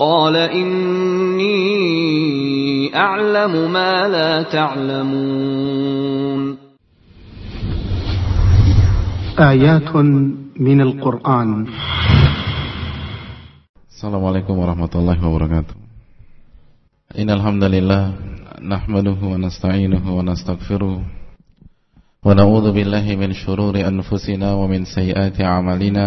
قال إني أعلم ما لا تعلمون آيات من القرآن السلام عليكم ورحمة الله وبركاته إن الحمد لله نحمده ونستعينه ونستغفره ونعوذ بالله من شرور أنفسنا ومن سيئات أعمالنا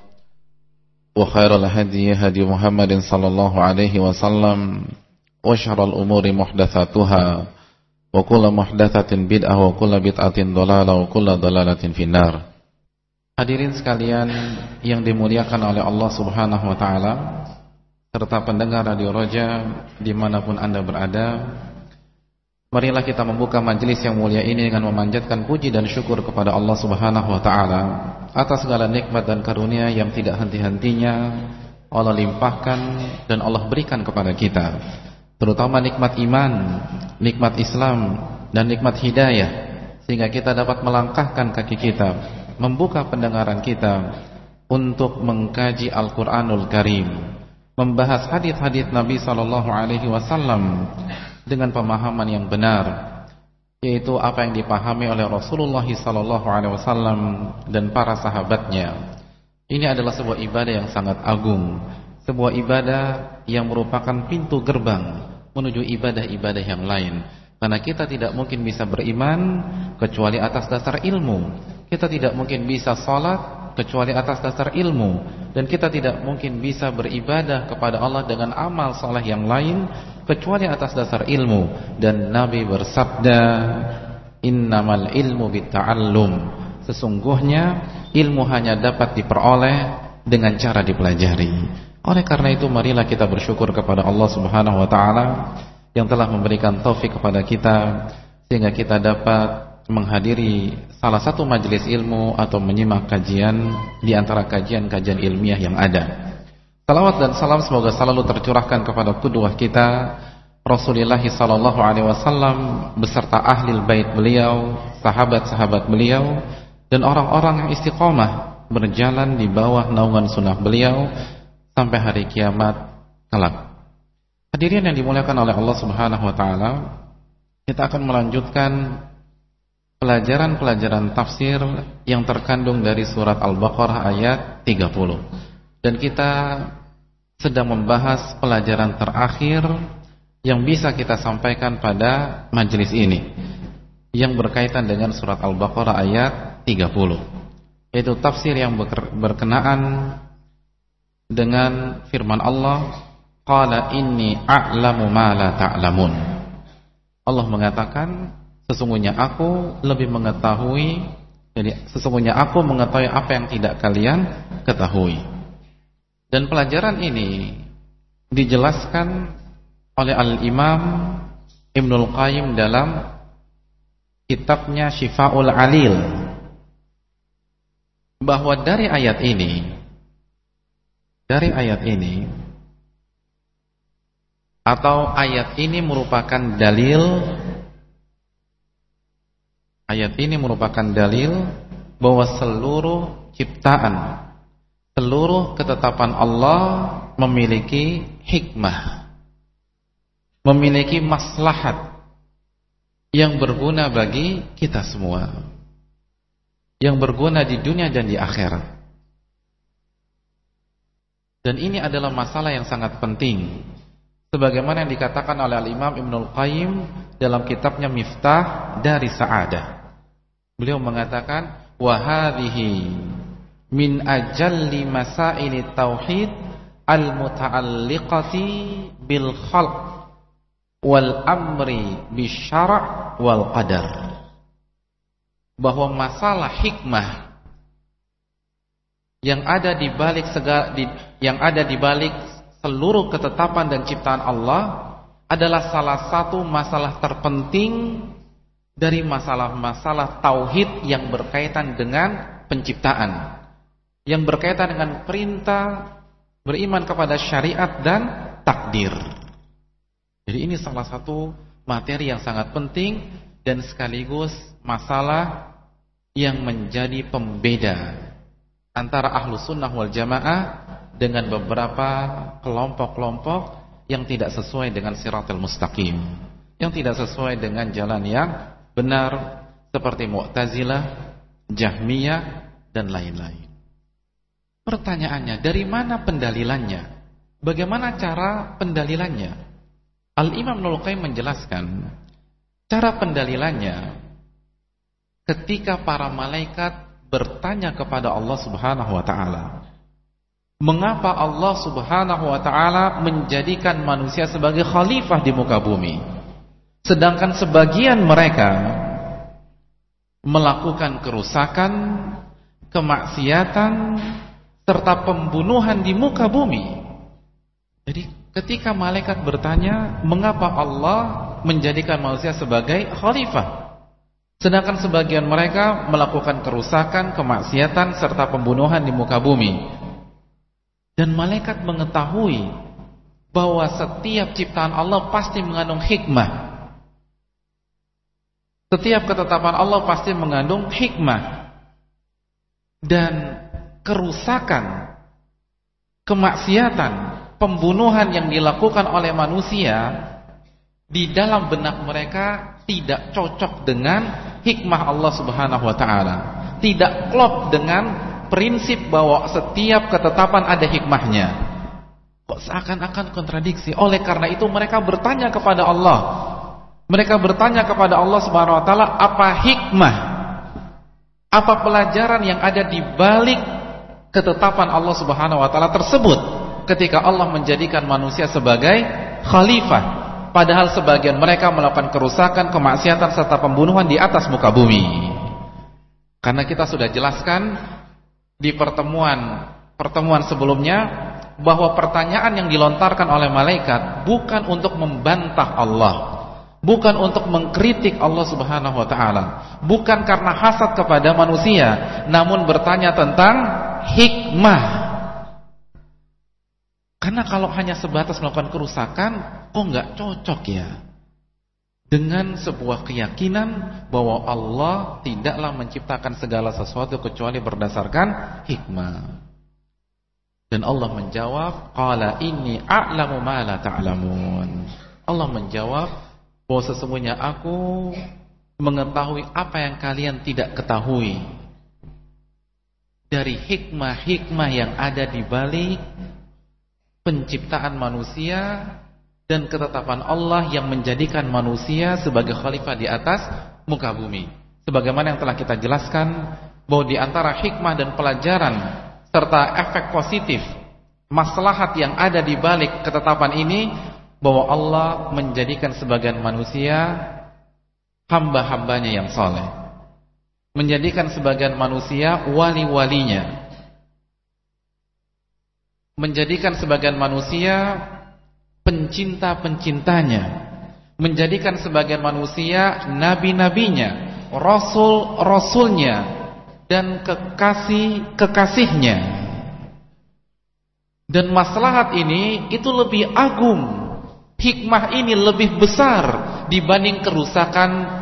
وخير الهدي هدي محمد صلى الله عليه وسلم وشر الأمور محدثاتها وكل محدثة بدعة وكل بدعة ضلالة وكل ضلالة في النار Hadirin sekalian yang dimuliakan oleh Allah Subhanahu wa taala serta pendengar Radio Roja dimanapun Anda berada Marilah kita membuka majelis yang mulia ini dengan memanjatkan puji dan syukur kepada Allah Subhanahu wa taala atas segala nikmat dan karunia yang tidak henti-hentinya Allah limpahkan dan Allah berikan kepada kita. Terutama nikmat iman, nikmat Islam dan nikmat hidayah sehingga kita dapat melangkahkan kaki kita, membuka pendengaran kita untuk mengkaji Al-Qur'anul Karim, membahas hadis-hadis Nabi sallallahu alaihi wasallam dengan pemahaman yang benar yaitu apa yang dipahami oleh Rasulullah sallallahu alaihi wasallam dan para sahabatnya. Ini adalah sebuah ibadah yang sangat agung, sebuah ibadah yang merupakan pintu gerbang menuju ibadah-ibadah yang lain. Karena kita tidak mungkin bisa beriman kecuali atas dasar ilmu. Kita tidak mungkin bisa salat kecuali atas dasar ilmu dan kita tidak mungkin bisa beribadah kepada Allah dengan amal saleh yang lain kecuali atas dasar ilmu. Dan Nabi bersabda innamal ilmu bitta'allum sesungguhnya ilmu hanya dapat diperoleh dengan cara dipelajari. Oleh karena itu marilah kita bersyukur kepada Allah Subhanahu wa taala yang telah memberikan taufik kepada kita sehingga kita dapat menghadiri salah satu majelis ilmu atau menyimak kajian di antara kajian-kajian ilmiah yang ada. Salawat dan salam semoga selalu tercurahkan kepada kedua kita Rasulullah sallallahu alaihi wasallam beserta ahli bait beliau, sahabat-sahabat beliau dan orang-orang yang istiqomah berjalan di bawah naungan sunnah beliau sampai hari kiamat kelak. Hadirin yang dimuliakan oleh Allah Subhanahu wa taala, kita akan melanjutkan pelajaran-pelajaran tafsir yang terkandung dari surat Al-Baqarah ayat 30. Dan kita sedang membahas pelajaran terakhir yang bisa kita sampaikan pada majelis ini yang berkaitan dengan surat Al-Baqarah ayat 30 yaitu tafsir yang berkenaan dengan firman Allah qala inni a'lamu ma la ta'lamun. Allah mengatakan sesungguhnya aku lebih mengetahui jadi sesungguhnya aku mengetahui apa yang tidak kalian ketahui dan pelajaran ini dijelaskan oleh Al-Imam Ibnul Qayyim dalam kitabnya Syifaul Alil. Bahwa dari ayat ini dari ayat ini atau ayat ini merupakan dalil Ayat ini merupakan dalil bahwa seluruh ciptaan, seluruh ketetapan Allah memiliki hikmah, memiliki maslahat yang berguna bagi kita semua, yang berguna di dunia dan di akhirat. Dan ini adalah masalah yang sangat penting sebagaimana yang dikatakan oleh Al-Imam Ibnul Qayyim dalam kitabnya Miftah dari Sa'adah. Beliau mengatakan wa min ajalli masaili tauhid al-muta'alliqati bil khalq wal amri bisyara' wal qadar. Bahwa masalah hikmah yang ada di balik segala di, yang ada di balik seluruh ketetapan dan ciptaan Allah adalah salah satu masalah terpenting dari masalah-masalah tauhid yang berkaitan dengan penciptaan yang berkaitan dengan perintah beriman kepada syariat dan takdir. Jadi ini salah satu materi yang sangat penting dan sekaligus masalah yang menjadi pembeda antara ahlu sunnah wal jamaah dengan beberapa kelompok-kelompok yang tidak sesuai dengan siratul mustaqim yang tidak sesuai dengan jalan yang benar seperti Mu'tazilah, Jahmiyah dan lain-lain. Pertanyaannya, dari mana pendalilannya? Bagaimana cara pendalilannya? Al-Imam Nulqaim menjelaskan cara pendalilannya ketika para malaikat bertanya kepada Allah Subhanahu wa taala. Mengapa Allah Subhanahu wa taala menjadikan manusia sebagai khalifah di muka bumi? Sedangkan sebagian mereka melakukan kerusakan, kemaksiatan serta pembunuhan di muka bumi. Jadi ketika malaikat bertanya, mengapa Allah menjadikan manusia sebagai khalifah? Sedangkan sebagian mereka melakukan kerusakan, kemaksiatan serta pembunuhan di muka bumi. Dan malaikat mengetahui bahwa setiap ciptaan Allah pasti mengandung hikmah. Setiap ketetapan Allah pasti mengandung hikmah. Dan kerusakan, kemaksiatan, pembunuhan yang dilakukan oleh manusia di dalam benak mereka tidak cocok dengan hikmah Allah Subhanahu wa taala. Tidak klop dengan prinsip bahwa setiap ketetapan ada hikmahnya. Kok seakan-akan kontradiksi. Oleh karena itu mereka bertanya kepada Allah. Mereka bertanya kepada Allah Subhanahu wa taala, apa hikmah? Apa pelajaran yang ada di balik ketetapan Allah Subhanahu wa taala tersebut ketika Allah menjadikan manusia sebagai khalifah Padahal sebagian mereka melakukan kerusakan, kemaksiatan serta pembunuhan di atas muka bumi. Karena kita sudah jelaskan di pertemuan pertemuan sebelumnya bahwa pertanyaan yang dilontarkan oleh malaikat bukan untuk membantah Allah, bukan untuk mengkritik Allah Subhanahu wa taala, bukan karena hasad kepada manusia, namun bertanya tentang hikmah karena kalau hanya sebatas melakukan kerusakan, kok nggak cocok ya? Dengan sebuah keyakinan bahwa Allah tidaklah menciptakan segala sesuatu kecuali berdasarkan hikmah. Dan Allah menjawab, "Qala inni a'lamu ma la ta'lamun." Allah menjawab bahwa sesungguhnya aku mengetahui apa yang kalian tidak ketahui. Dari hikmah-hikmah yang ada di balik penciptaan manusia dan ketetapan Allah yang menjadikan manusia sebagai khalifah di atas muka bumi. Sebagaimana yang telah kita jelaskan bahwa di antara hikmah dan pelajaran serta efek positif maslahat yang ada di balik ketetapan ini bahwa Allah menjadikan sebagian manusia hamba-hambanya yang soleh menjadikan sebagian manusia wali-walinya menjadikan sebagian manusia pencinta-pencintanya, menjadikan sebagian manusia nabi-nabinya, rasul-rasulnya dan kekasih-kekasihnya. Dan maslahat ini itu lebih agung. Hikmah ini lebih besar dibanding kerusakan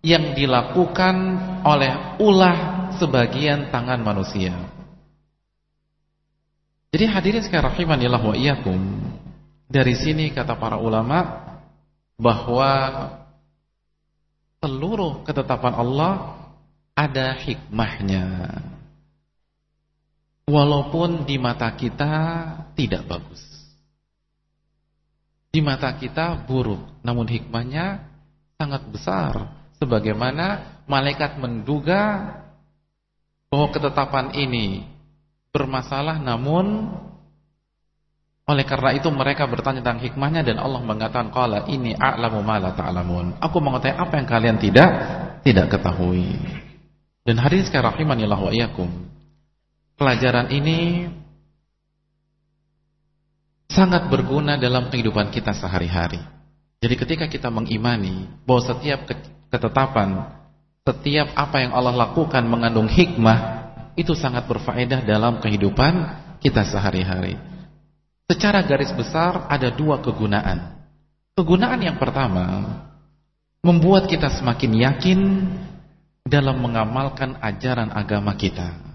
yang dilakukan oleh ulah sebagian tangan manusia. Jadi hadirin sekalian rahimanillah wa iyyakum. Dari sini kata para ulama bahwa seluruh ketetapan Allah ada hikmahnya. Walaupun di mata kita tidak bagus. Di mata kita buruk, namun hikmahnya sangat besar. Sebagaimana malaikat menduga bahwa ketetapan ini bermasalah namun oleh karena itu mereka bertanya tentang hikmahnya dan Allah mengatakan qala ini a'lamu ma la ta'lamun. Aku mengetahui apa yang kalian tidak tidak ketahui. Dan hadis sekalian rahimanillah wa iyyakum. Pelajaran ini sangat berguna dalam kehidupan kita sehari-hari. Jadi ketika kita mengimani bahwa setiap ketetapan, setiap apa yang Allah lakukan mengandung hikmah, itu sangat berfaedah dalam kehidupan kita sehari-hari. Secara garis besar ada dua kegunaan. Kegunaan yang pertama, membuat kita semakin yakin dalam mengamalkan ajaran agama kita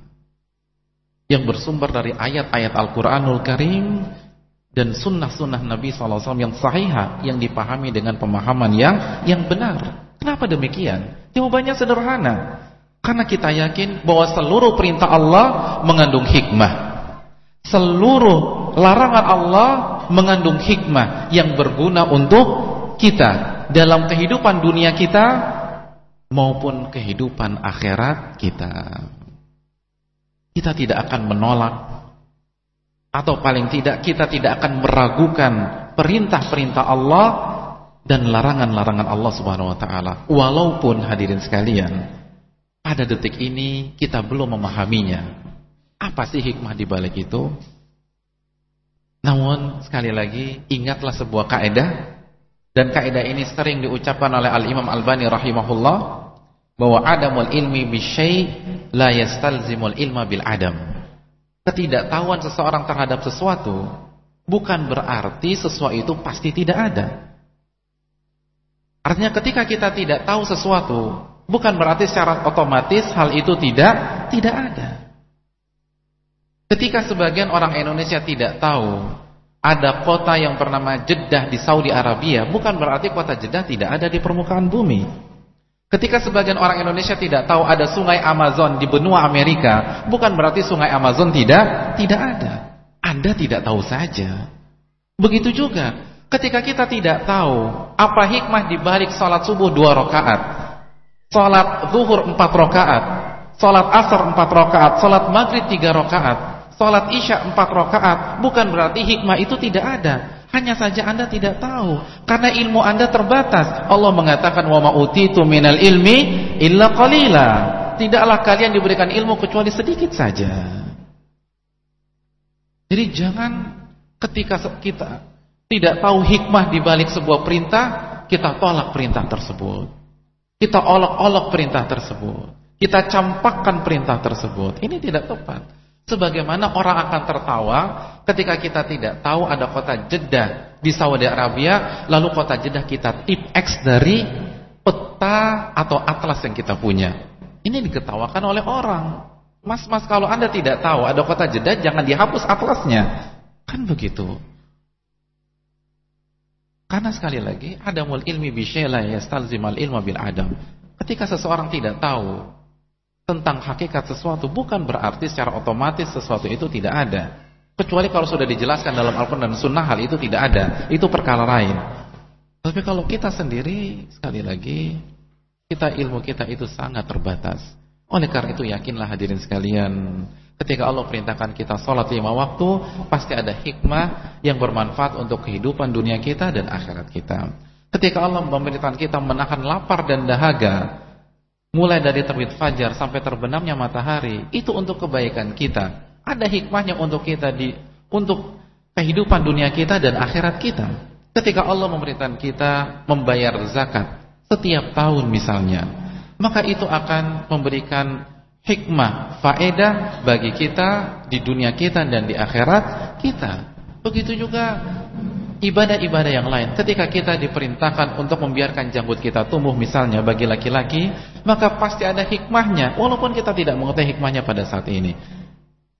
yang bersumber dari ayat-ayat Al-Quranul Karim dan sunnah-sunnah Nabi SAW yang sahihah yang dipahami dengan pemahaman yang yang benar. Kenapa demikian? Jawabannya sederhana. Karena kita yakin bahwa seluruh perintah Allah mengandung hikmah. Seluruh larangan Allah mengandung hikmah yang berguna untuk kita dalam kehidupan dunia kita maupun kehidupan akhirat kita kita tidak akan menolak atau paling tidak kita tidak akan meragukan perintah-perintah Allah dan larangan-larangan Allah Subhanahu wa taala. Walaupun hadirin sekalian, pada detik ini kita belum memahaminya. Apa sih hikmah di balik itu? Namun sekali lagi ingatlah sebuah kaidah dan kaidah ini sering diucapkan oleh Al-Imam Al-Bani rahimahullah bahwa adamul ilmi bisyai la yastalzimul ilma bil adam. Ketidaktahuan seseorang terhadap sesuatu bukan berarti sesuatu itu pasti tidak ada. Artinya ketika kita tidak tahu sesuatu bukan berarti secara otomatis hal itu tidak tidak ada. Ketika sebagian orang Indonesia tidak tahu ada kota yang bernama Jeddah di Saudi Arabia, bukan berarti kota Jeddah tidak ada di permukaan bumi. Ketika sebagian orang Indonesia tidak tahu ada sungai Amazon di benua Amerika, bukan berarti sungai Amazon tidak tidak ada. Anda tidak tahu saja. Begitu juga ketika kita tidak tahu apa hikmah di balik salat subuh dua rakaat, salat zuhur empat rakaat, salat asar empat rakaat, salat maghrib tiga rakaat, salat isya empat rakaat, bukan berarti hikmah itu tidak ada. Hanya saja Anda tidak tahu karena ilmu Anda terbatas. Allah mengatakan wa ma utitu minal ilmi illa qalila. Tidaklah kalian diberikan ilmu kecuali sedikit saja. Jadi jangan ketika kita tidak tahu hikmah di balik sebuah perintah, kita tolak perintah tersebut. Kita olok-olok perintah tersebut. Kita campakkan perintah tersebut. Ini tidak tepat. Sebagaimana orang akan tertawa ketika kita tidak tahu ada kota Jeddah di Saudi Arabia, lalu kota Jeddah kita tip X dari peta atau atlas yang kita punya. Ini diketawakan oleh orang. Mas, mas kalau anda tidak tahu ada kota Jeddah, jangan dihapus atlasnya. Kan begitu. Karena sekali lagi, adamul ilmi bisyela yastalzimal ilma bil adam. Ketika seseorang tidak tahu tentang hakikat sesuatu bukan berarti secara otomatis sesuatu itu tidak ada. Kecuali kalau sudah dijelaskan dalam Al-Quran dan Sunnah hal itu tidak ada. Itu perkara lain. Tapi kalau kita sendiri, sekali lagi, kita ilmu kita itu sangat terbatas. Oleh karena itu yakinlah hadirin sekalian, ketika Allah perintahkan kita sholat lima waktu, pasti ada hikmah yang bermanfaat untuk kehidupan dunia kita dan akhirat kita. Ketika Allah memerintahkan kita menahan lapar dan dahaga, mulai dari terbit fajar sampai terbenamnya matahari itu untuk kebaikan kita ada hikmahnya untuk kita di untuk kehidupan dunia kita dan akhirat kita ketika Allah memerintahkan kita membayar zakat setiap tahun misalnya maka itu akan memberikan hikmah faedah bagi kita di dunia kita dan di akhirat kita. Begitu juga ibadah-ibadah yang lain. Ketika kita diperintahkan untuk membiarkan janggut kita tumbuh misalnya bagi laki-laki maka pasti ada hikmahnya walaupun kita tidak mengetahui hikmahnya pada saat ini.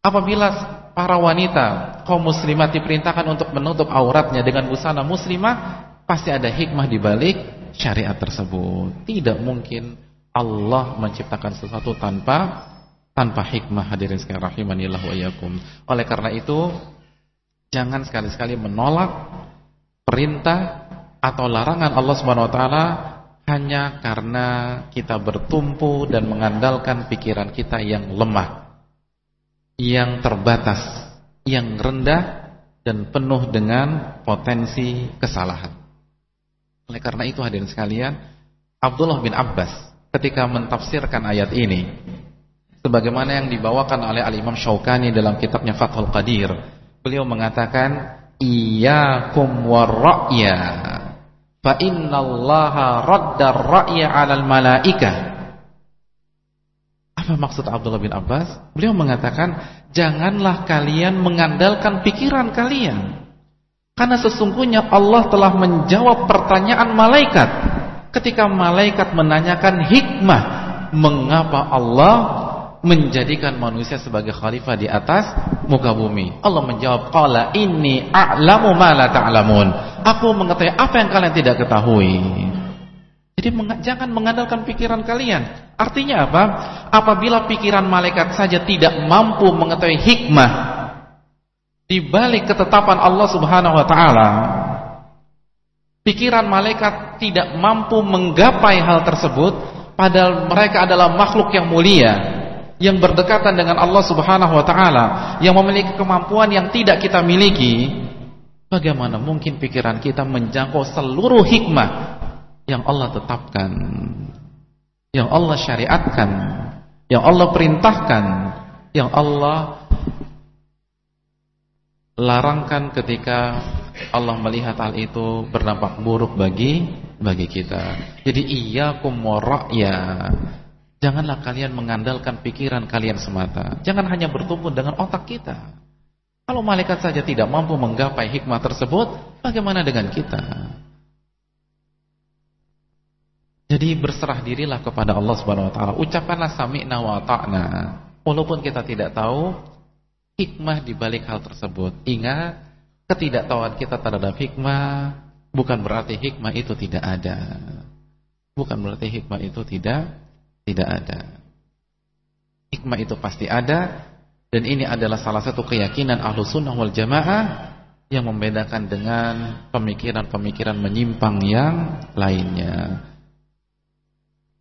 Apabila para wanita kaum muslimat diperintahkan untuk menutup auratnya dengan busana muslimah pasti ada hikmah di balik syariat tersebut. Tidak mungkin Allah menciptakan sesuatu tanpa tanpa hikmah hadirin sekalian rahimanillah wa iyyakum oleh karena itu jangan sekali-sekali menolak perintah atau larangan Allah Subhanahu wa taala hanya karena kita bertumpu dan mengandalkan pikiran kita yang lemah, yang terbatas, yang rendah dan penuh dengan potensi kesalahan. Oleh karena itu hadirin sekalian, Abdullah bin Abbas ketika mentafsirkan ayat ini sebagaimana yang dibawakan oleh Al-Imam Syaukani dalam kitabnya Fathul Qadir, beliau mengatakan iyyakum warra'ya fa innallaha radda ar-ra'ya 'alal malaikah apa maksud Abdullah bin Abbas? Beliau mengatakan, janganlah kalian mengandalkan pikiran kalian. Karena sesungguhnya Allah telah menjawab pertanyaan malaikat. Ketika malaikat menanyakan hikmah, mengapa Allah menjadikan manusia sebagai khalifah di atas muka bumi. Allah menjawab, "Qala inni a'lamu ma la ta'lamun." Aku mengetahui apa yang kalian tidak ketahui. Jadi jangan mengandalkan pikiran kalian. Artinya apa? Apabila pikiran malaikat saja tidak mampu mengetahui hikmah di balik ketetapan Allah Subhanahu wa taala, pikiran malaikat tidak mampu menggapai hal tersebut padahal mereka adalah makhluk yang mulia yang berdekatan dengan Allah Subhanahu wa taala, yang memiliki kemampuan yang tidak kita miliki, bagaimana mungkin pikiran kita menjangkau seluruh hikmah yang Allah tetapkan, yang Allah syariatkan, yang Allah perintahkan, yang Allah larangkan ketika Allah melihat hal itu berdampak buruk bagi bagi kita. Jadi iyyakum wara'ya Janganlah kalian mengandalkan pikiran kalian semata. Jangan hanya bertumpu dengan otak kita. Kalau malaikat saja tidak mampu menggapai hikmah tersebut, bagaimana dengan kita? Jadi berserah dirilah kepada Allah Subhanahu wa taala. Ucapkanlah sami'na wa ta'na. Walaupun kita tidak tahu hikmah di balik hal tersebut. Ingat, ketidaktahuan kita terhadap hikmah bukan berarti hikmah itu tidak ada. Bukan berarti hikmah itu tidak tidak ada. Hikmah itu pasti ada dan ini adalah salah satu keyakinan ahlu sunnah wal jamaah yang membedakan dengan pemikiran-pemikiran menyimpang yang lainnya.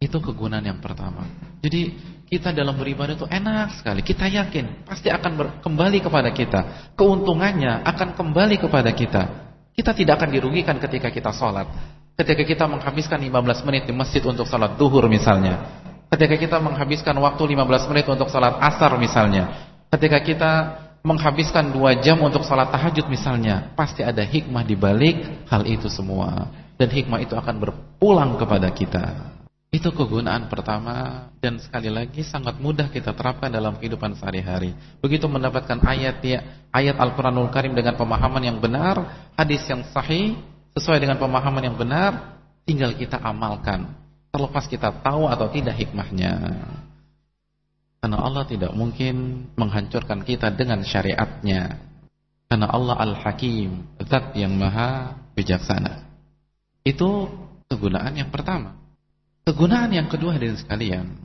Itu kegunaan yang pertama. Jadi kita dalam beribadah itu enak sekali. Kita yakin pasti akan kembali kepada kita. Keuntungannya akan kembali kepada kita. Kita tidak akan dirugikan ketika kita sholat. Ketika kita menghabiskan 15 menit di masjid untuk sholat duhur misalnya. Ketika kita menghabiskan waktu 15 menit untuk salat asar misalnya. Ketika kita menghabiskan 2 jam untuk salat tahajud misalnya. Pasti ada hikmah di balik hal itu semua. Dan hikmah itu akan berpulang kepada kita. Itu kegunaan pertama dan sekali lagi sangat mudah kita terapkan dalam kehidupan sehari-hari. Begitu mendapatkan ayat ya, ayat Al-Qur'anul Karim dengan pemahaman yang benar, hadis yang sahih sesuai dengan pemahaman yang benar, tinggal kita amalkan. Terlepas kita tahu atau tidak hikmahnya. Karena Allah tidak mungkin menghancurkan kita dengan syariatnya. Karena Allah Al-Hakim, zat yang maha bijaksana. Itu kegunaan yang pertama. Kegunaan yang kedua hadirin sekalian,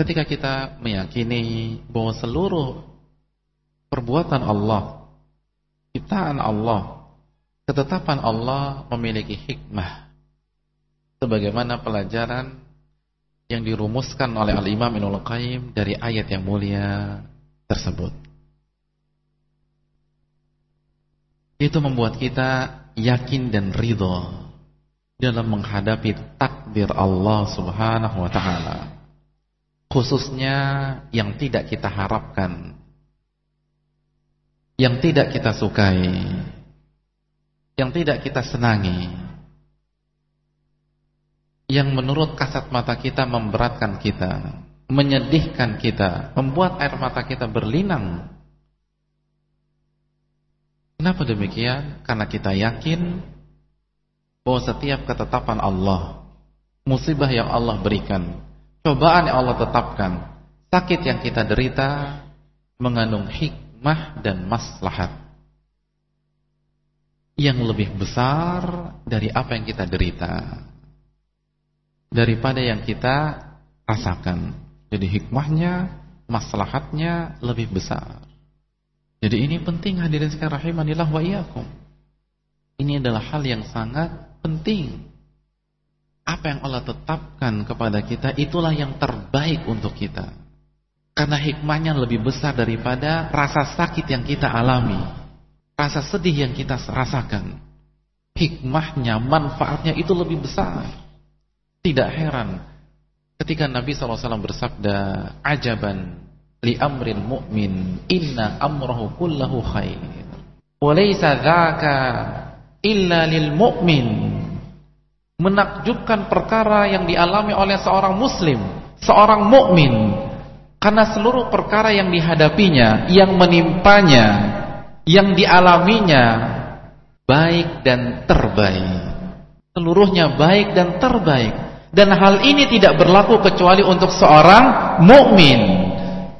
ketika kita meyakini bahwa seluruh perbuatan Allah, ciptaan Allah, ketetapan Allah memiliki hikmah sebagaimana pelajaran yang dirumuskan oleh Al-Imam Ibnu Qayyim dari ayat yang mulia tersebut. Itu membuat kita yakin dan ridho dalam menghadapi takdir Allah Subhanahu wa taala. Khususnya yang tidak kita harapkan. Yang tidak kita sukai. Yang tidak kita senangi yang menurut kasat mata kita memberatkan kita, menyedihkan kita, membuat air mata kita berlinang. Kenapa demikian? Karena kita yakin bahwa setiap ketetapan Allah, musibah yang Allah berikan, cobaan yang Allah tetapkan, sakit yang kita derita mengandung hikmah dan maslahat yang lebih besar dari apa yang kita derita daripada yang kita rasakan. Jadi hikmahnya, maslahatnya lebih besar. Jadi ini penting hadirin sekalian rahimanillah wa iyyakum. Ini adalah hal yang sangat penting. Apa yang Allah tetapkan kepada kita itulah yang terbaik untuk kita. Karena hikmahnya lebih besar daripada rasa sakit yang kita alami. Rasa sedih yang kita rasakan. Hikmahnya, manfaatnya itu lebih besar. Tidak heran ketika Nabi SAW bersabda, "Ajaban li amril mu'min inna amrahu kullahu khair wa laysa dzaka illa lil mu'min. Menakjubkan perkara yang dialami oleh seorang muslim seorang mukmin karena seluruh perkara yang dihadapinya yang menimpanya yang dialaminya baik dan terbaik. Seluruhnya baik dan terbaik. Dan hal ini tidak berlaku kecuali untuk seorang mukmin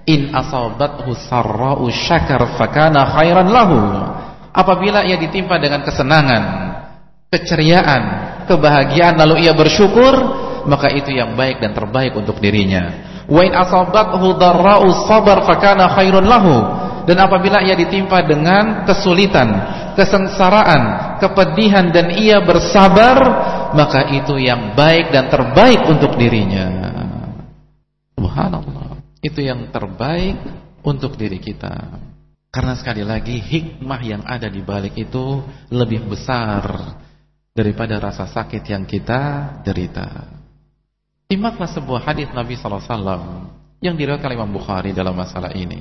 in asabathu sarra'u syakar fakana khairan lahu apabila ia ditimpa dengan kesenangan keceriaan kebahagiaan lalu ia bersyukur maka itu yang baik dan terbaik untuk dirinya. Wa in asabathu darra'u sabar fakana khairun lahu. Dan apabila ia ditimpa dengan kesulitan kesengsaraan kepedihan dan ia bersabar maka itu yang baik dan terbaik untuk dirinya. Subhanallah. Itu yang terbaik untuk diri kita. Karena sekali lagi hikmah yang ada di balik itu lebih besar daripada rasa sakit yang kita derita. Simaklah sebuah hadis Nabi sallallahu alaihi wasallam yang diriwayatkan Imam Bukhari dalam masalah ini.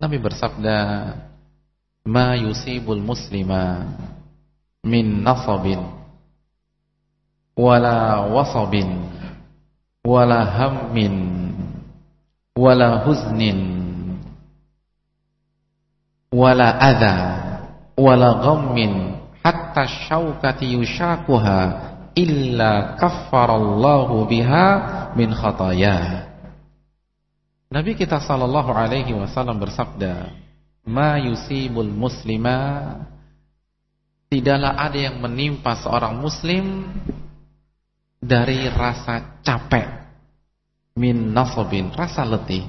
Nabi bersabda, "Ma yusibul muslima min nasabin wala wasabin wala hammin wala huznin wala adha wala ghammin hatta syaukati yushakuha illa kaffarallahu biha min khataya. Nabi kita sallallahu alaihi wasallam bersabda ma yusibul muslima. Tidaklah ada yang menimpa seorang muslim dari rasa capek min nasabin rasa letih.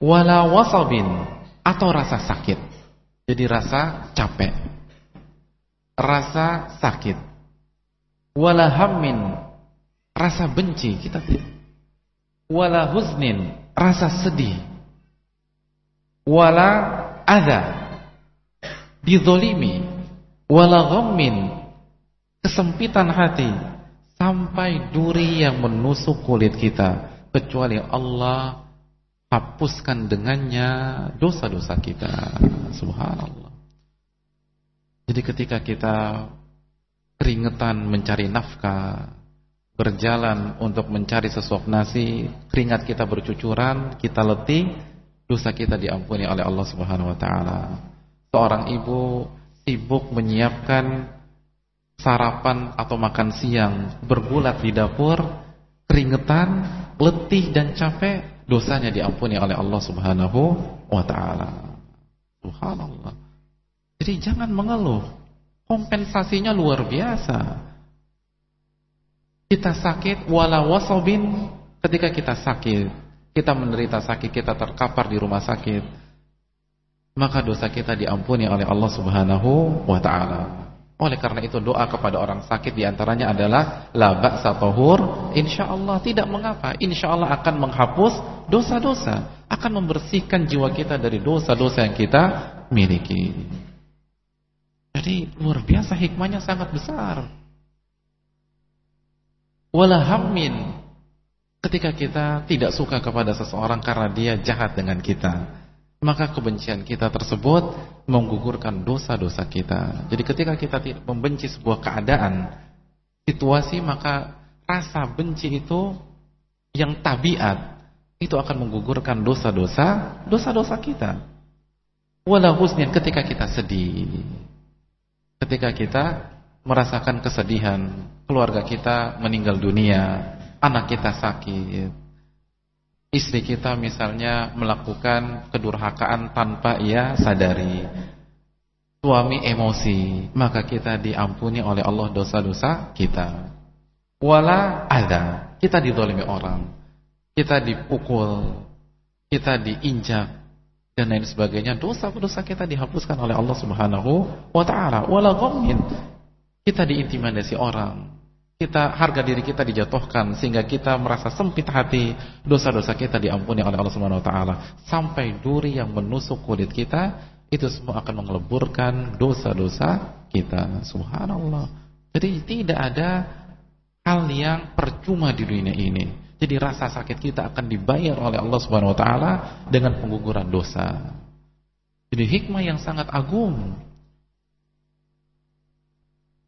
Wala wasabin atau rasa sakit. Jadi rasa capek. Rasa sakit. Wala hammin. Rasa benci kita tidak. Wala rasa sedih. Wala adha. Dizolimi. Wala ghammin. Kesempitan hati. Sampai duri yang menusuk kulit kita. Kecuali Allah hapuskan dengannya dosa-dosa kita. Subhanallah. Jadi ketika kita keringetan mencari nafkah berjalan untuk mencari sesuap nasi keringat kita bercucuran kita letih dosa kita diampuni oleh Allah Subhanahu wa taala. Seorang ibu sibuk menyiapkan sarapan atau makan siang bergulat di dapur, keringetan, letih dan capek, dosanya diampuni oleh Allah Subhanahu wa taala. Subhanallah. Jadi jangan mengeluh. Kompensasinya luar biasa. Kita sakit wala wasobin ketika kita sakit, kita menderita sakit, kita terkapar di rumah sakit, maka dosa kita diampuni oleh Allah Subhanahu wa taala. Oleh karena itu doa kepada orang sakit di antaranya adalah la ba'sa tahur, insyaallah tidak mengapa, insyaallah akan menghapus dosa-dosa, akan membersihkan jiwa kita dari dosa-dosa yang kita miliki. Jadi luar biasa hikmahnya sangat besar. Wala hammin ketika kita tidak suka kepada seseorang karena dia jahat dengan kita maka kebencian kita tersebut menggugurkan dosa-dosa kita. Jadi ketika kita membenci sebuah keadaan, situasi, maka rasa benci itu yang tabiat itu akan menggugurkan dosa-dosa, dosa-dosa kita. wala husnin ketika kita sedih. Ketika kita merasakan kesedihan, keluarga kita meninggal dunia, anak kita sakit, istri kita misalnya melakukan kedurhakaan tanpa ia sadari, suami emosi, maka kita diampuni oleh Allah dosa-dosa kita. Wala ada, kita didolimi orang, kita dipukul, kita diinjak, dan lain sebagainya, dosa-dosa kita dihapuskan oleh Allah Subhanahu wa taala. Wala ghammin. Kita diintimidasi orang. Kita harga diri kita dijatuhkan sehingga kita merasa sempit hati, dosa-dosa kita diampuni oleh Allah Subhanahu wa taala. Sampai duri yang menusuk kulit kita itu semua akan mengeleburkan dosa-dosa kita. Subhanallah. Jadi tidak ada hal yang percuma di dunia ini. Jadi rasa sakit kita akan dibayar oleh Allah Subhanahu wa taala dengan pengguguran dosa. Jadi hikmah yang sangat agung.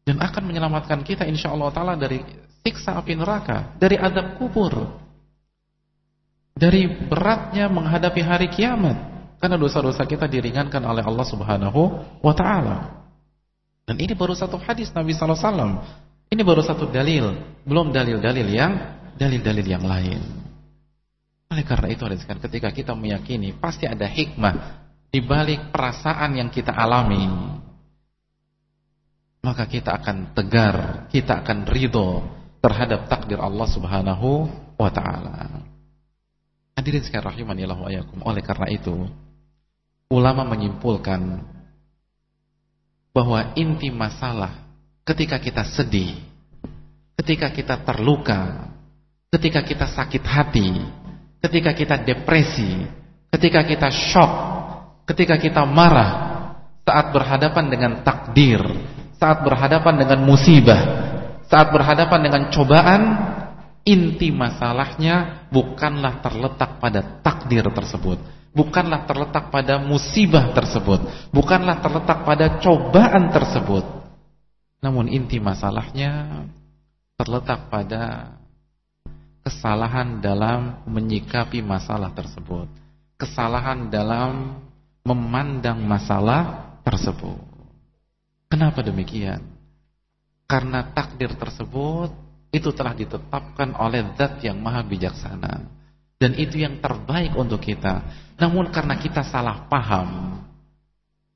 Dan akan menyelamatkan kita insya Allah taala dari siksa api neraka, dari adab kubur. Dari beratnya menghadapi hari kiamat karena dosa-dosa kita diringankan oleh Allah Subhanahu wa taala. Dan ini baru satu hadis Nabi sallallahu alaihi wasallam. Ini baru satu dalil, belum dalil-dalil yang dalil-dalil yang lain. Oleh karena itu ketika kita meyakini pasti ada hikmah di balik perasaan yang kita alami, maka kita akan tegar, kita akan ridho terhadap takdir Allah Subhanahu wa taala. Hadirin sekalian rahimanillah wa yakum. Oleh karena itu, ulama menyimpulkan bahwa inti masalah ketika kita sedih, ketika kita terluka, ketika kita sakit hati, ketika kita depresi, ketika kita shock, ketika kita marah, saat berhadapan dengan takdir, saat berhadapan dengan musibah, saat berhadapan dengan cobaan, inti masalahnya bukanlah terletak pada takdir tersebut, bukanlah terletak pada musibah tersebut, bukanlah terletak pada cobaan tersebut. Namun inti masalahnya terletak pada kesalahan dalam menyikapi masalah tersebut, kesalahan dalam memandang masalah tersebut. Kenapa demikian? Karena takdir tersebut itu telah ditetapkan oleh zat yang maha bijaksana dan itu yang terbaik untuk kita. Namun karena kita salah paham,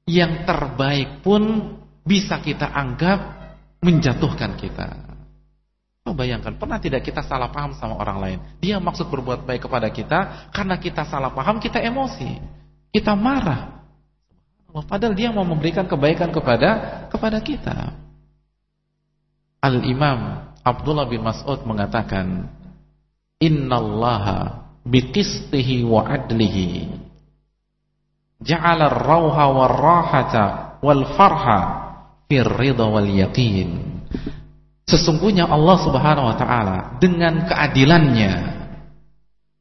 yang terbaik pun bisa kita anggap menjatuhkan kita. Oh, bayangkan, pernah tidak kita salah paham sama orang lain? Dia maksud berbuat baik kepada kita, karena kita salah paham, kita emosi. Kita marah. Padahal dia mau memberikan kebaikan kepada kepada kita. Al-Imam Abdullah bin Mas'ud mengatakan, Innallaha biqistihi wa adlihi ja'ala ar-rauha war-rahata wal-farha fir ridha wal yaqin. Sesungguhnya Allah Subhanahu wa taala dengan keadilannya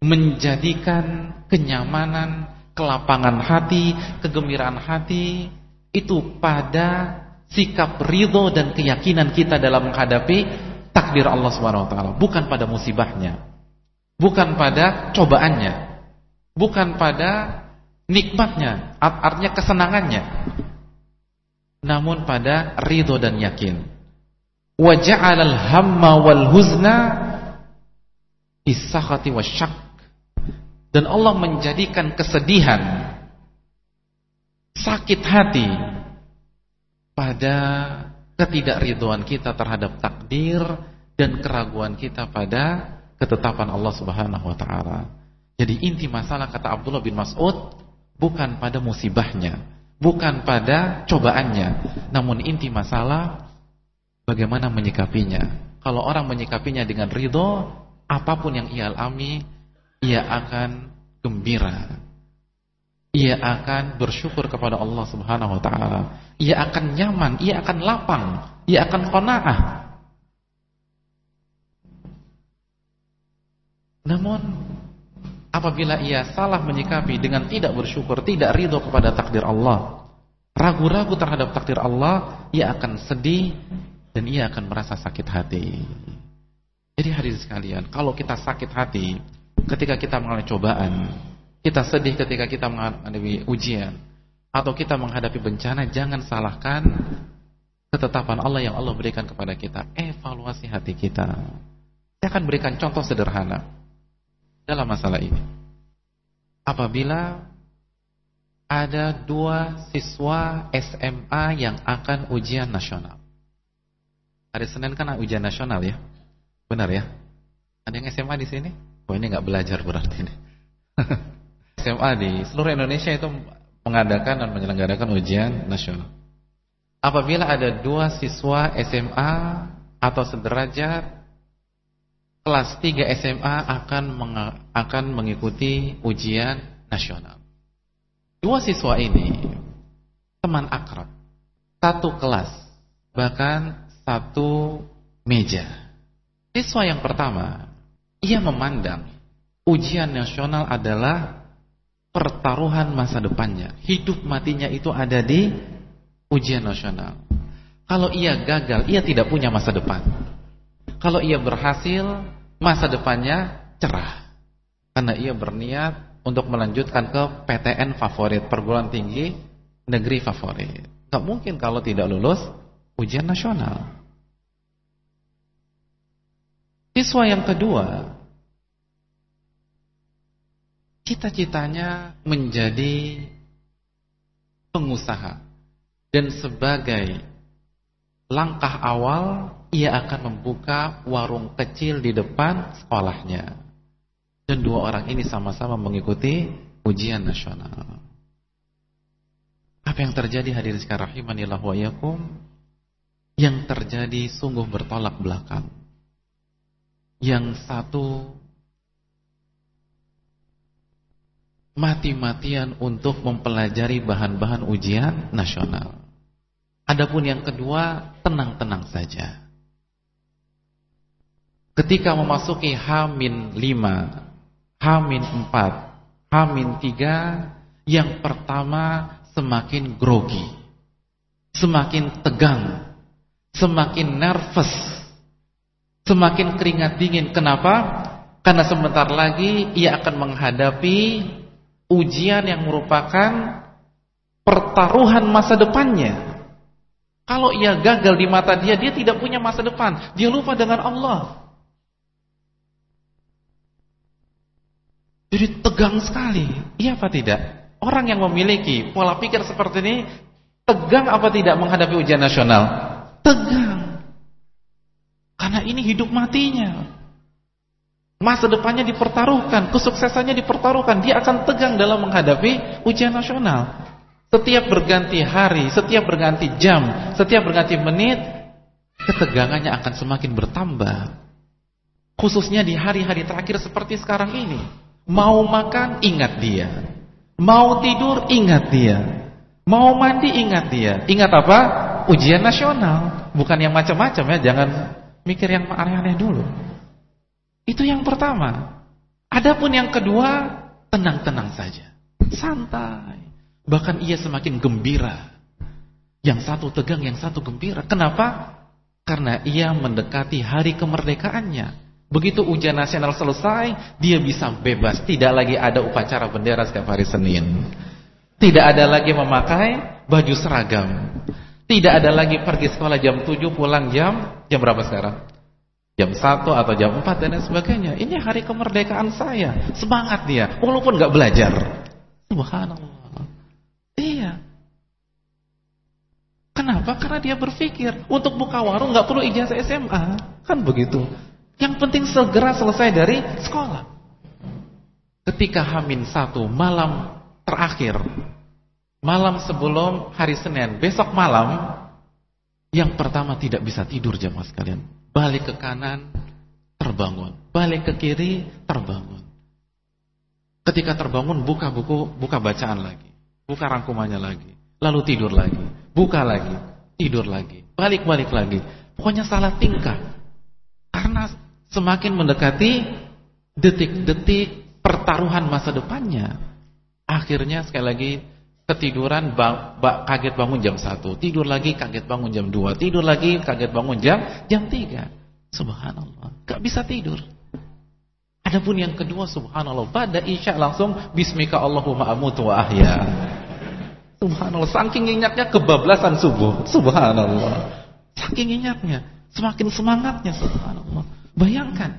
menjadikan kenyamanan, kelapangan hati, kegembiraan hati itu pada sikap ridho dan keyakinan kita dalam menghadapi takdir Allah Subhanahu wa taala, bukan pada musibahnya. Bukan pada cobaannya. Bukan pada nikmatnya, artinya kesenangannya. Namun pada ridho dan yakin wa ja'alal hamma wal huzna isakhati wasyak dan Allah menjadikan kesedihan sakit hati pada ketidakridhoan kita terhadap takdir dan keraguan kita pada ketetapan Allah Subhanahu wa taala. Jadi inti masalah kata Abdullah bin Mas'ud bukan pada musibahnya, bukan pada cobaannya, namun inti masalah bagaimana menyikapinya. Kalau orang menyikapinya dengan ridho, apa pun yang ia alami, ia akan gembira. Ia akan bersyukur kepada Allah Subhanahu wa taala. Ia akan nyaman, ia akan lapang, ia akan qanaah. Namun apabila ia salah menyikapi dengan tidak bersyukur, tidak ridho kepada takdir Allah, ragu-ragu terhadap takdir Allah, ia akan sedih, dan ia akan merasa sakit hati. Jadi hadirin sekalian, kalau kita sakit hati ketika kita mengalami cobaan, kita sedih ketika kita menghadapi ujian, atau kita menghadapi bencana jangan salahkan ketetapan Allah yang Allah berikan kepada kita. Evaluasi hati kita. Saya akan berikan contoh sederhana dalam masalah ini. Apabila ada dua siswa SMA yang akan ujian nasional. Hari Senin kan ujian nasional ya? Benar ya? Ada yang SMA di sini? Oh ini nggak belajar berarti ini. SMA di seluruh Indonesia itu mengadakan dan menyelenggarakan ujian nasional. Apabila ada dua siswa SMA atau sederajat kelas 3 SMA akan akan mengikuti ujian nasional. Dua siswa ini teman akrab, satu kelas, bahkan satu meja. Siswa yang pertama, ia memandang ujian nasional adalah pertaruhan masa depannya. Hidup matinya itu ada di ujian nasional. Kalau ia gagal, ia tidak punya masa depan. Kalau ia berhasil, masa depannya cerah. Karena ia berniat untuk melanjutkan ke PTN favorit, perguruan tinggi negeri favorit. Gak mungkin kalau tidak lulus ujian nasional. Siswa yang kedua cita-citanya menjadi pengusaha. Dan sebagai langkah awal ia akan membuka warung kecil di depan sekolahnya. Dan dua orang ini sama-sama mengikuti ujian nasional. Apa yang terjadi? Hadirin sekalian rahimanillah wa yakum yang terjadi sungguh bertolak belakang yang satu mati-matian untuk mempelajari bahan-bahan ujian nasional. Adapun yang kedua, tenang-tenang saja. Ketika memasuki H-5, H-4, H-3, yang pertama semakin grogi, semakin tegang, semakin nervous, semakin keringat dingin. Kenapa? Karena sebentar lagi ia akan menghadapi ujian yang merupakan pertaruhan masa depannya. Kalau ia gagal di mata dia, dia tidak punya masa depan. Dia lupa dengan Allah. Jadi tegang sekali. Iya apa tidak? Orang yang memiliki pola pikir seperti ini, tegang apa tidak menghadapi ujian nasional? Tegang. Karena ini hidup matinya. Masa depannya dipertaruhkan, kesuksesannya dipertaruhkan. Dia akan tegang dalam menghadapi ujian nasional. Setiap berganti hari, setiap berganti jam, setiap berganti menit, ketegangannya akan semakin bertambah. Khususnya di hari-hari terakhir seperti sekarang ini. Mau makan, ingat dia. Mau tidur, ingat dia. Mau mandi, ingat dia. Ingat apa? Ujian nasional. Bukan yang macam-macam ya, jangan mikir yang aneh-aneh dulu. Itu yang pertama. Adapun yang kedua, tenang-tenang saja. Santai. Bahkan ia semakin gembira. Yang satu tegang, yang satu gembira. Kenapa? Karena ia mendekati hari kemerdekaannya. Begitu ujian nasional selesai, dia bisa bebas. Tidak lagi ada upacara bendera setiap hari Senin. Tidak ada lagi memakai baju seragam. Tidak ada lagi pergi sekolah jam 7, pulang jam jam berapa sekarang? jam 1 atau jam 4 dan lain sebagainya. Ini hari kemerdekaan saya. Semangat dia, walaupun nggak belajar. Subhanallah. Iya. Kenapa? Karena dia berpikir untuk buka warung nggak perlu ijazah SMA, kan begitu. Yang penting segera selesai dari sekolah. Ketika Hamin satu malam terakhir, malam sebelum hari Senin, besok malam, yang pertama tidak bisa tidur jamaah sekalian balik ke kanan, terbangun, balik ke kiri, terbangun. Ketika terbangun, buka buku, buka bacaan lagi, buka rangkumannya lagi, lalu tidur lagi, buka lagi, tidur lagi, balik-balik lagi. Pokoknya salah tingkah. Karena semakin mendekati detik-detik pertaruhan masa depannya. Akhirnya sekali lagi Ketiduran bang, bang, kaget bangun jam 1 Tidur lagi kaget bangun jam 2 Tidur lagi kaget bangun jam jam 3 Subhanallah. Gak bisa tidur. Adapun yang kedua subhanallah. Pada isya langsung Bismika Allahumma amutu wa ahya. Subhanallah, saking nyenyaknya kebablasan subuh. Subhanallah. Saking nyenyaknya, semakin semangatnya subhanallah. Bayangkan,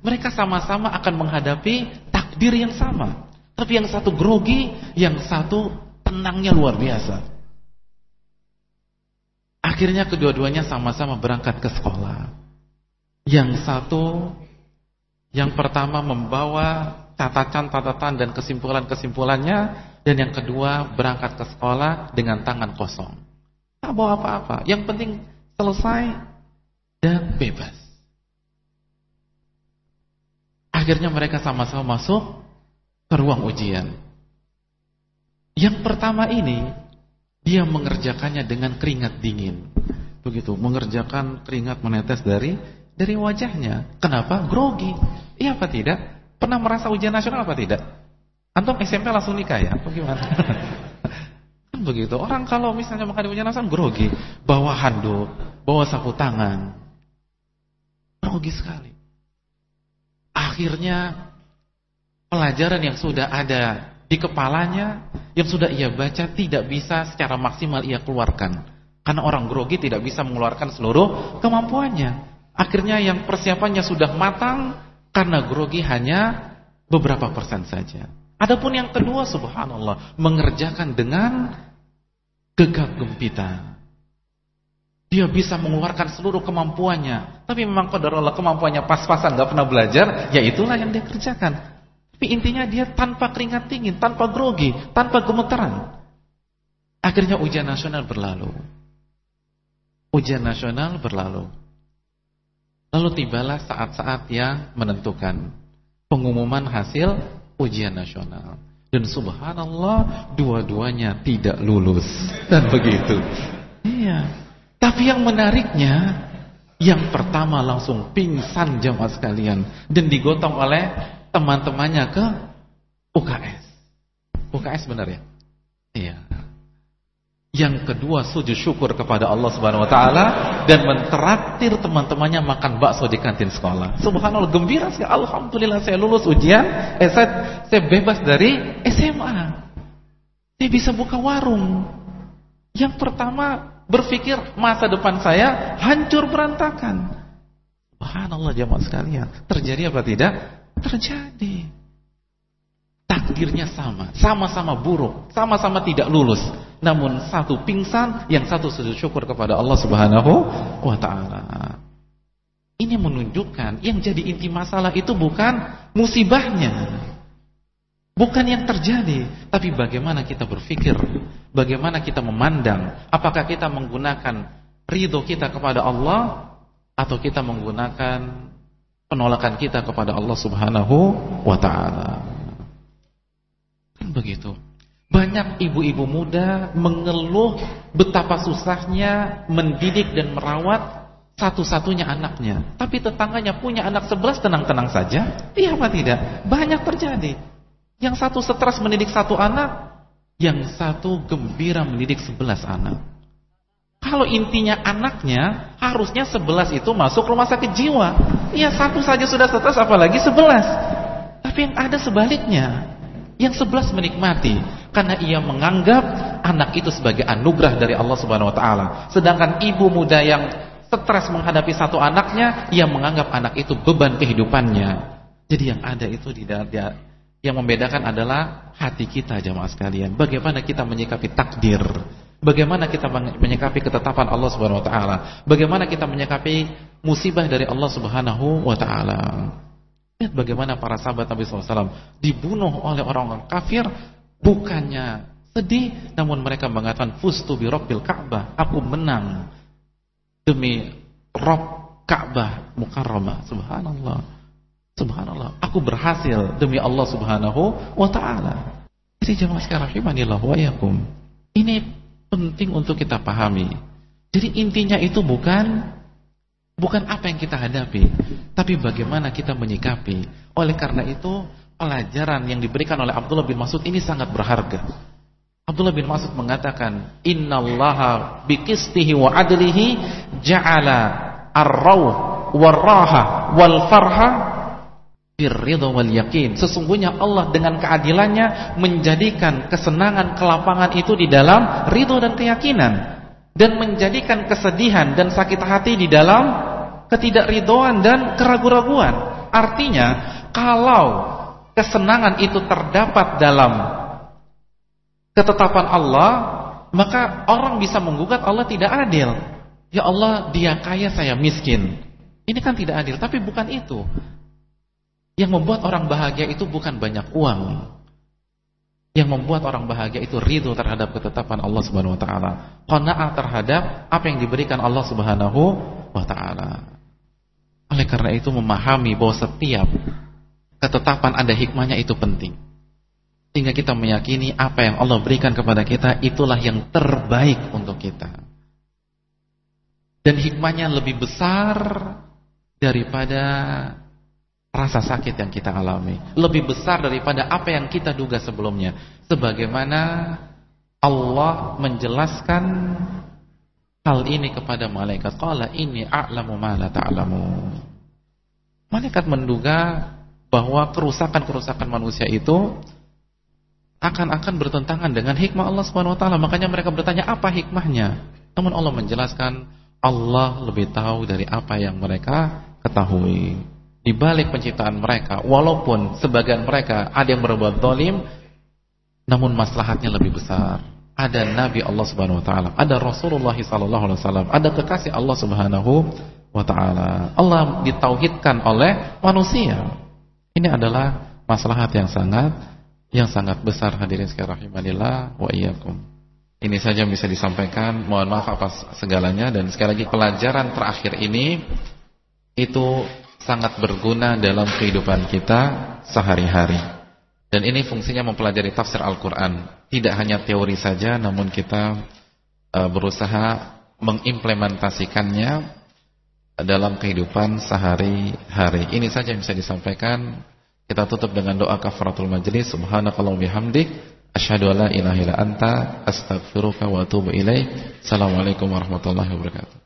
mereka sama-sama akan menghadapi takdir yang sama. Tapi yang satu grogi, yang satu tenangnya luar biasa. Akhirnya kedua-duanya sama-sama berangkat ke sekolah. Yang satu, yang pertama membawa catatan-catatan dan kesimpulan-kesimpulannya dan yang kedua berangkat ke sekolah dengan tangan kosong. Tak bawa apa-apa. Yang penting selesai dan bebas. Akhirnya mereka sama-sama masuk ke ruang ujian. Yang pertama ini dia mengerjakannya dengan keringat dingin. Begitu, mengerjakan keringat menetes dari dari wajahnya. Kenapa? Grogi. Iya apa tidak? Pernah merasa ujian nasional apa tidak? Antum SMP langsung nikah ya? Apa gimana? kan begitu. Orang kalau misalnya menghadapi ujian nasional grogi, bawa handuk, bawa sapu tangan. Grogi sekali. Akhirnya pelajaran yang sudah ada di kepalanya, yang sudah ia baca tidak bisa secara maksimal ia keluarkan. Karena orang grogi tidak bisa mengeluarkan seluruh kemampuannya. Akhirnya yang persiapannya sudah matang, karena grogi hanya beberapa persen saja. Adapun yang kedua subhanallah mengerjakan dengan gegap gempita. Dia bisa mengeluarkan seluruh kemampuannya, tapi memang qadar Allah kemampuannya pas-pasan nggak pernah belajar, ya itulah yang dia kerjakan. Tapi intinya dia tanpa keringat dingin, tanpa grogi, tanpa gemeteran. Akhirnya ujian nasional berlalu. Ujian nasional berlalu. Lalu tibalah saat-saat yang menentukan pengumuman hasil ujian nasional. Dan subhanallah dua-duanya tidak lulus. Dan begitu. Iya. Tapi yang menariknya yang pertama langsung pingsan jamaah sekalian dan digotong oleh teman-temannya ke UKS. UKS benar ya? Iya. Yang kedua sujud syukur kepada Allah Subhanahu wa taala dan mentraktir teman-temannya makan bakso di kantin sekolah. Subhanallah gembira sih alhamdulillah saya lulus ujian, eh saya, saya bebas dari SMA. Saya bisa buka warung. Yang pertama berpikir masa depan saya hancur berantakan. Subhanallah jamaah sekalian. Terjadi apa tidak? Terjadi. Takdirnya sama, sama-sama buruk, sama-sama tidak lulus. Namun satu pingsan, yang satu sujud syukur kepada Allah Subhanahu wa taala. Ini menunjukkan yang jadi inti masalah itu bukan musibahnya. Bukan yang terjadi, tapi bagaimana kita berpikir, bagaimana kita memandang, apakah kita menggunakan ridho kita kepada Allah atau kita menggunakan penolakan kita kepada Allah Subhanahu wa taala. Kan begitu. Banyak ibu-ibu muda mengeluh betapa susahnya mendidik dan merawat satu-satunya anaknya. Tapi tetangganya punya anak sebelas tenang-tenang saja. Iya apa tidak? Banyak terjadi. Yang satu stres mendidik satu anak, yang satu gembira mendidik sebelas anak. Kalau intinya anaknya, harusnya sebelas itu masuk rumah sakit jiwa. Iya satu saja sudah stres, apalagi sebelas. Tapi yang ada sebaliknya. Yang sebelas menikmati karena ia menganggap anak itu sebagai anugerah dari Allah Subhanahu wa taala. Sedangkan ibu muda yang stres menghadapi satu anaknya, ia menganggap anak itu beban kehidupannya. Jadi yang ada itu tidak yang membedakan adalah hati kita jamaah sekalian. Bagaimana kita menyikapi takdir? Bagaimana kita menyikapi ketetapan Allah Subhanahu wa taala? Bagaimana kita menyikapi musibah dari Allah Subhanahu wa taala? Lihat bagaimana para sahabat Nabi SAW dibunuh oleh orang-orang kafir. Bukannya sedih namun mereka mengatakan fustu bi rabbil Ka'bah. Aku menang demi Rabb Ka'bah mukarramah. Subhanallah. Subhanallah. Aku berhasil demi Allah Subhanahu wa taala. Jadi jemaah sekarang imanillah wa ini penting untuk kita pahami jadi intinya itu bukan Bukan apa yang kita hadapi, tapi bagaimana kita menyikapi. Oleh karena itu, pelajaran yang diberikan oleh Abdullah bin Mas'ud ini sangat berharga. Abdullah bin Mas'ud mengatakan, "Innallaha biqistihi wa adlihi ja'ala ar-rawh war-raha wal-farha birridha wal yakin. Sesungguhnya Allah dengan keadilannya menjadikan kesenangan, kelapangan itu di dalam ridho dan keyakinan dan menjadikan kesedihan dan sakit hati di dalam ketidakridhoan dan keraguan-raguan. Artinya, kalau kesenangan itu terdapat dalam ketetapan Allah, maka orang bisa menggugat Allah tidak adil. Ya Allah, dia kaya, saya miskin. Ini kan tidak adil, tapi bukan itu. Yang membuat orang bahagia itu bukan banyak uang. Yang membuat orang bahagia itu ridho terhadap ketetapan Allah Subhanahu wa taala. Qanaah terhadap apa yang diberikan Allah Subhanahu wa taala. Oleh karena itu memahami bahwa setiap ketetapan ada hikmahnya itu penting. Sehingga kita meyakini apa yang Allah berikan kepada kita itulah yang terbaik untuk kita. Dan hikmahnya lebih besar daripada rasa sakit yang kita alami. Lebih besar daripada apa yang kita duga sebelumnya. Sebagaimana Allah menjelaskan hal ini kepada malaikat. Qala ini a'lamu ma la ta'lamu. Malaikat menduga bahwa kerusakan-kerusakan manusia itu akan-akan bertentangan dengan hikmah Allah Subhanahu wa taala. Makanya mereka bertanya apa hikmahnya? Namun Allah menjelaskan Allah lebih tahu dari apa yang mereka ketahui di balik penciptaan mereka walaupun sebagian mereka ada yang berbuat zalim namun maslahatnya lebih besar. Ada nabi Allah Subhanahu wa taala ada Rasulullah sallallahu alaihi wasallam ada kekasih Allah Subhanahu wa taala. Allah ditauhidkan oleh manusia. Ini adalah maslahat yang sangat yang sangat besar. Hadirin sekalian rahimanillah wa iyyakum. Ini saja yang bisa disampaikan. Mohon maaf atas segalanya. Dan sekali lagi pelajaran terakhir ini itu sangat berguna dalam kehidupan kita sehari-hari. Dan ini fungsinya mempelajari tafsir Al-Quran. Tidak hanya teori saja, namun kita uh, berusaha mengimplementasikannya dalam kehidupan sehari-hari. Ini saja yang bisa disampaikan. Kita tutup dengan doa kafaratul majlis. Subhanakallah bihamdik. Asyhadu alla ilaha illa anta astaghfiruka wa atubu ilaik. Assalamualaikum warahmatullahi wabarakatuh.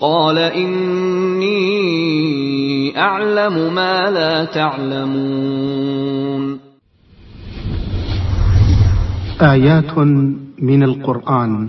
قال إني أعلم ما لا تعلمون. آيات من القرآن.